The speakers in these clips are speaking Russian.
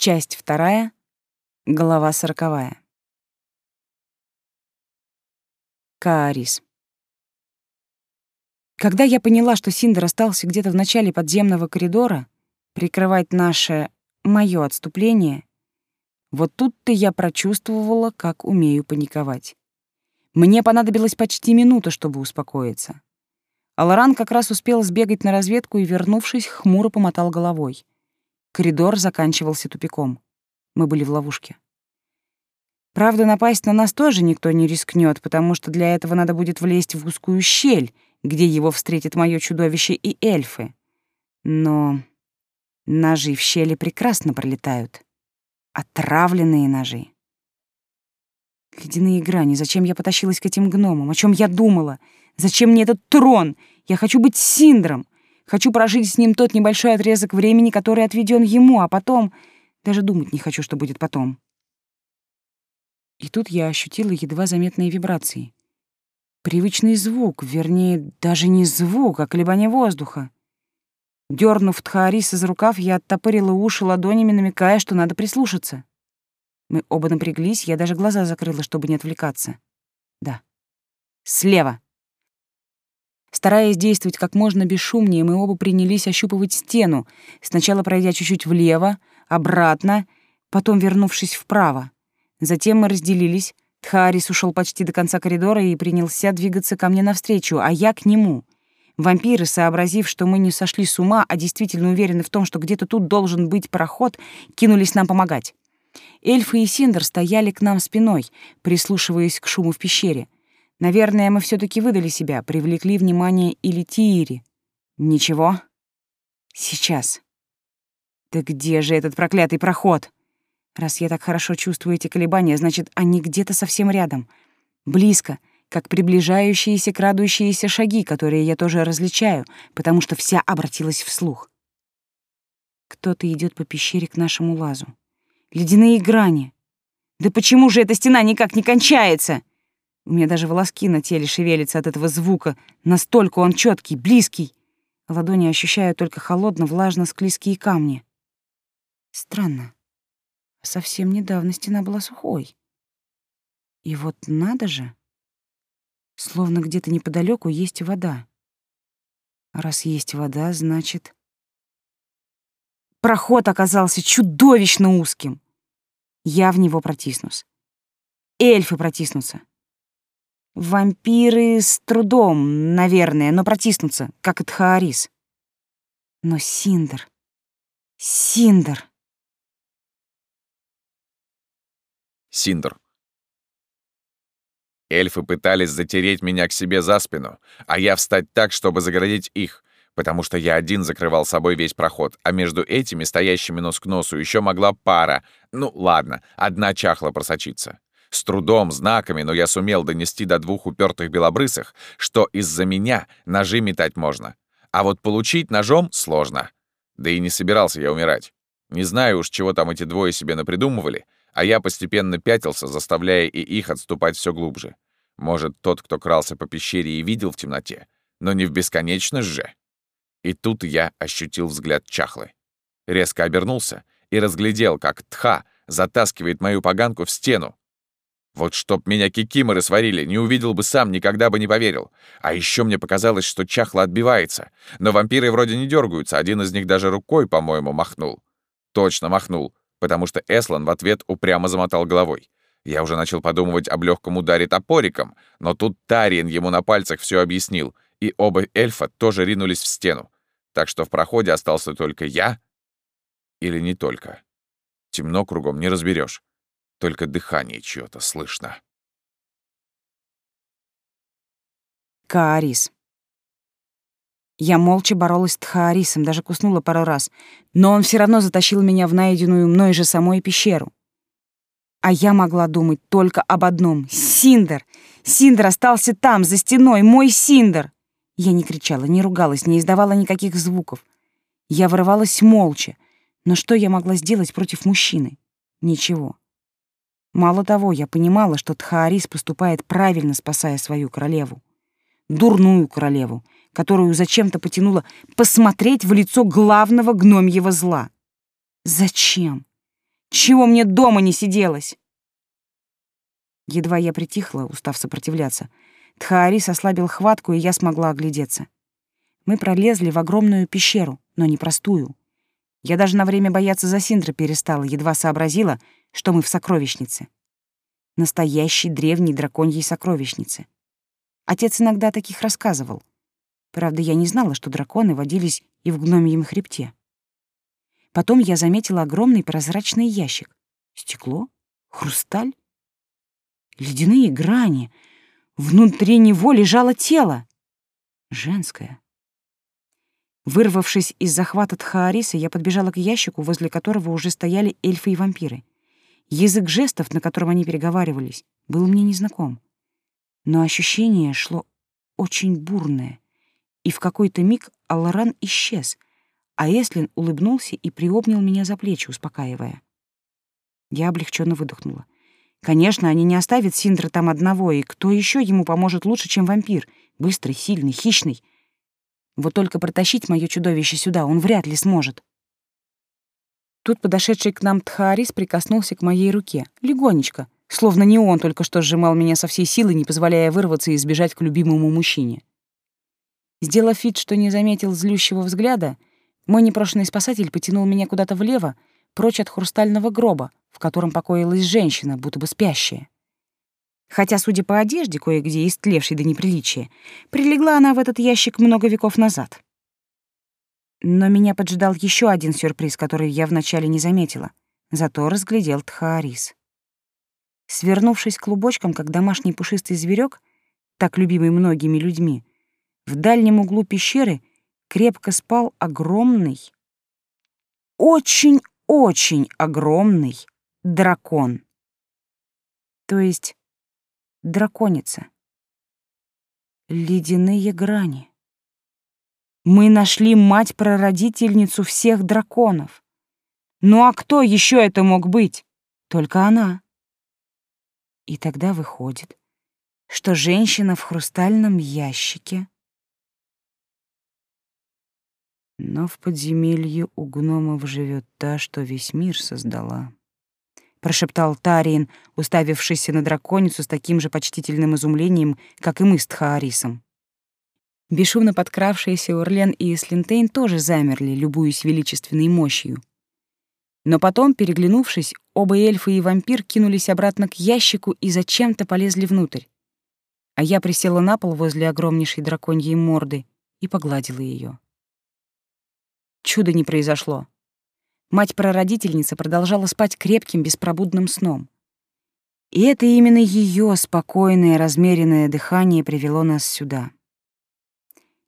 Часть вторая, глава сороковая. Каарис. Когда я поняла, что Синдер остался где-то в начале подземного коридора, прикрывать наше, моё отступление, вот тут-то я прочувствовала, как умею паниковать. Мне понадобилось почти минута, чтобы успокоиться. Аларан как раз успел сбегать на разведку и, вернувшись, хмуро помотал головой. Коридор заканчивался тупиком. Мы были в ловушке. Правда, напасть на нас тоже никто не рискнет, потому что для этого надо будет влезть в узкую щель, где его встретит мое чудовище и эльфы. Но ножи в щели прекрасно пролетают. Отравленные ножи. Ледяные грани. Зачем я потащилась к этим гномам? О чем я думала? Зачем мне этот трон? Я хочу быть Синдром. Хочу прожить с ним тот небольшой отрезок времени, который отведен ему, а потом... Даже думать не хочу, что будет потом. И тут я ощутила едва заметные вибрации. Привычный звук, вернее, даже не звук, а колебание воздуха. Дернув Тхаариса за рукав, я оттопырила уши ладонями, намекая, что надо прислушаться. Мы оба напряглись, я даже глаза закрыла, чтобы не отвлекаться. Да. Слева. Стараясь действовать как можно бесшумнее, мы оба принялись ощупывать стену, сначала пройдя чуть-чуть влево, обратно, потом вернувшись вправо. Затем мы разделились. Тхарис ушел почти до конца коридора и принялся двигаться ко мне навстречу, а я к нему. Вампиры, сообразив, что мы не сошли с ума, а действительно уверены в том, что где-то тут должен быть проход, кинулись нам помогать. Эльфы и Синдер стояли к нам спиной, прислушиваясь к шуму в пещере — Наверное, мы все таки выдали себя, привлекли внимание или Тиири. Ничего. Сейчас. Да где же этот проклятый проход? Раз я так хорошо чувствую эти колебания, значит, они где-то совсем рядом. Близко, как приближающиеся, крадущиеся шаги, которые я тоже различаю, потому что вся обратилась вслух. Кто-то идет по пещере к нашему лазу. Ледяные грани. Да почему же эта стена никак не кончается? У меня даже волоски на теле шевелятся от этого звука. Настолько он четкий, близкий. Ладони ощущаю только холодно-влажно-склизкие камни. Странно. Совсем недавно стена была сухой. И вот надо же. Словно где-то неподалеку есть вода. Раз есть вода, значит... Проход оказался чудовищно узким. Я в него протиснусь. Эльфы протиснутся. Вампиры с трудом, наверное, но протиснутся, как и Тхаарис. Но Синдер... Синдер... Синдер. Эльфы пытались затереть меня к себе за спину, а я встать так, чтобы загородить их, потому что я один закрывал собой весь проход, а между этими, стоящими нос к носу, еще могла пара, ну ладно, одна чахла просочиться. С трудом, знаками, но я сумел донести до двух упертых белобрысых, что из-за меня ножи метать можно. А вот получить ножом сложно. Да и не собирался я умирать. Не знаю уж, чего там эти двое себе напридумывали, а я постепенно пятился, заставляя и их отступать все глубже. Может, тот, кто крался по пещере и видел в темноте, но не в бесконечность же. И тут я ощутил взгляд чахлы. Резко обернулся и разглядел, как Тха затаскивает мою поганку в стену, вот чтоб меня кикиморы сварили, не увидел бы сам, никогда бы не поверил. А еще мне показалось, что чахло отбивается. Но вампиры вроде не дергаются, один из них даже рукой, по-моему, махнул. Точно махнул, потому что Эслан в ответ упрямо замотал головой. Я уже начал подумывать об легком ударе топориком, но тут Тариен ему на пальцах все объяснил, и оба эльфа тоже ринулись в стену. Так что в проходе остался только я или не только. Темно кругом, не разберешь. Только дыхание чьё-то слышно. Каарис. Я молча боролась с Тхаарисом, даже куснула пару раз, но он все равно затащил меня в найденную мной же самой пещеру. А я могла думать только об одном — Синдер! Синдер остался там, за стеной, мой Синдер! Я не кричала, не ругалась, не издавала никаких звуков. Я вырывалась молча, но что я могла сделать против мужчины? Ничего. Мало того, я понимала, что Тхаарис поступает правильно, спасая свою королеву. Дурную королеву, которую зачем-то потянуло посмотреть в лицо главного гномьего зла. Зачем? Чего мне дома не сиделось? Едва я притихла, устав сопротивляться, Тхаарис ослабил хватку, и я смогла оглядеться. Мы пролезли в огромную пещеру, но не простую. Я даже на время бояться за Синдра перестала, едва сообразила, что мы в сокровищнице. Настоящей древней драконьей сокровищнице. Отец иногда таких рассказывал. Правда, я не знала, что драконы водились и в гномьем хребте. Потом я заметила огромный прозрачный ящик. Стекло? Хрусталь? Ледяные грани — Внутри него лежало тело. Женское. Вырвавшись из захвата Тхаариса, я подбежала к ящику, возле которого уже стояли эльфы и вампиры. Язык жестов, на котором они переговаривались, был мне незнаком. Но ощущение шло очень бурное, и в какой-то миг Алларан исчез, а Эслин улыбнулся и приобнял меня за плечи, успокаивая. Я облегченно выдохнула. Конечно, они не оставят Синдра там одного, и кто еще ему поможет лучше, чем вампир? Быстрый, сильный, хищный. Вот только протащить мое чудовище сюда он вряд ли сможет. Тут подошедший к нам Тхаарис прикоснулся к моей руке, легонечко, словно не он только что сжимал меня со всей силы, не позволяя вырваться и сбежать к любимому мужчине. Сделав вид, что не заметил злющего взгляда, мой непрошенный спасатель потянул меня куда-то влево, прочь от хрустального гроба, в котором покоилась женщина, будто бы спящая. Хотя, судя по одежде, кое-где истлевшей до неприличия, прилегла она в этот ящик много веков назад. Но меня поджидал еще один сюрприз, который я вначале не заметила, зато разглядел Тхаарис. Свернувшись клубочком, как домашний пушистый зверек, так любимый многими людьми, в дальнем углу пещеры крепко спал огромный, очень-очень огромный дракон. То есть драконица. Ледяные грани. Мы нашли мать-прародительницу всех драконов. Ну а кто еще это мог быть? Только она. И тогда выходит, что женщина в хрустальном ящике Но в подземелье у гномов живет та, что весь мир создала. Прошептал Тариен, уставившийся на драконицу с таким же почтительным изумлением, как и мы с Тхаарисом. Бесшумно подкравшиеся Урлен и Эслинтейн тоже замерли, любуясь величественной мощью. Но потом, переглянувшись, оба эльфа и вампир кинулись обратно к ящику и зачем-то полезли внутрь. А я присела на пол возле огромнейшей драконьей морды и погладила ее. Чуда не произошло. Мать-прародительница продолжала спать крепким, беспробудным сном. И это именно ее спокойное, размеренное дыхание привело нас сюда.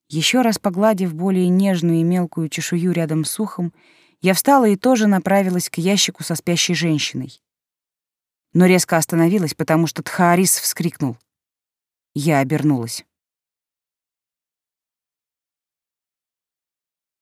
Еще раз погладив более нежную и мелкую чешую рядом с ухом, я встала и тоже направилась к ящику со спящей женщиной. Но резко остановилась, потому что Тхаарис вскрикнул. Я обернулась.